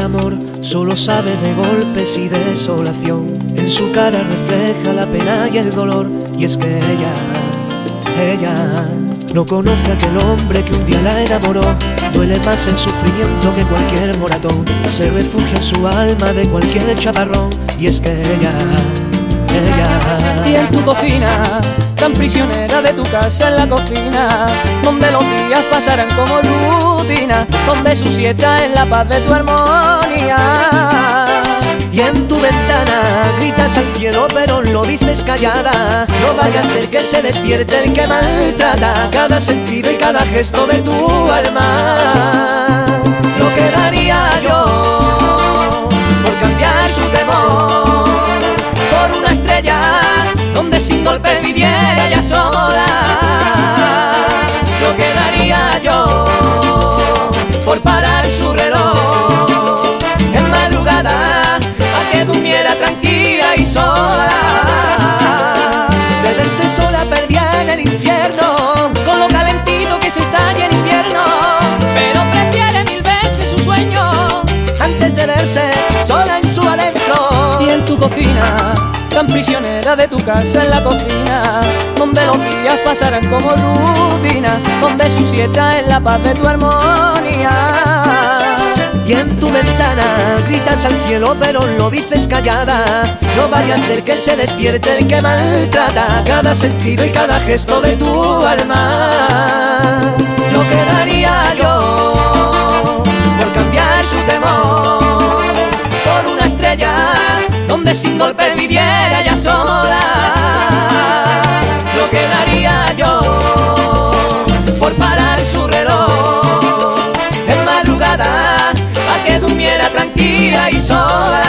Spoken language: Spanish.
amor solo sabe de golpes y desolación. En su cara refleja la pena y el dolor. Y es que ella, ella no conoce a aquel hombre que un día la enamoró. Duele más el sufrimiento que cualquier moratón. Se refugia en su alma de cualquier chaparrón. Y es que ella. Y en tu cocina, tan prisionera de tu casa en la cocina, donde los días pasarán como rutina, donde su siesta en la paz de tu armonía. Y en tu ventana gritas al cielo pero lo dices callada. No vaya a ser que se despierte el que maltrata Cada sentido y cada gesto de tu alma donde sin golpes viviera ya sola. Lo que daría yo por parar su reloj en madrugada a que durmiera tranquila y sola. De verse sola perdía en el infierno Con lo calentito que se está en invierno, pero prefiere mil veces su sueño Antes de verse sola en su adentro. Y en tu cocina, tan prisionera de tu casa en la cocina, donde los días pasarán como rutina, donde su siesta en la paz de tu armonía. Y en tu ventana gritas al cielo pero lo dices callada No vaya a ser que se despierte el que maltrata Cada sentido y cada gesto de tu alma Lo que daría yo sin golpes viviera ya sola. Lo que daría yo por parar su reloj en madrugada a que durmiera tranquila y sola.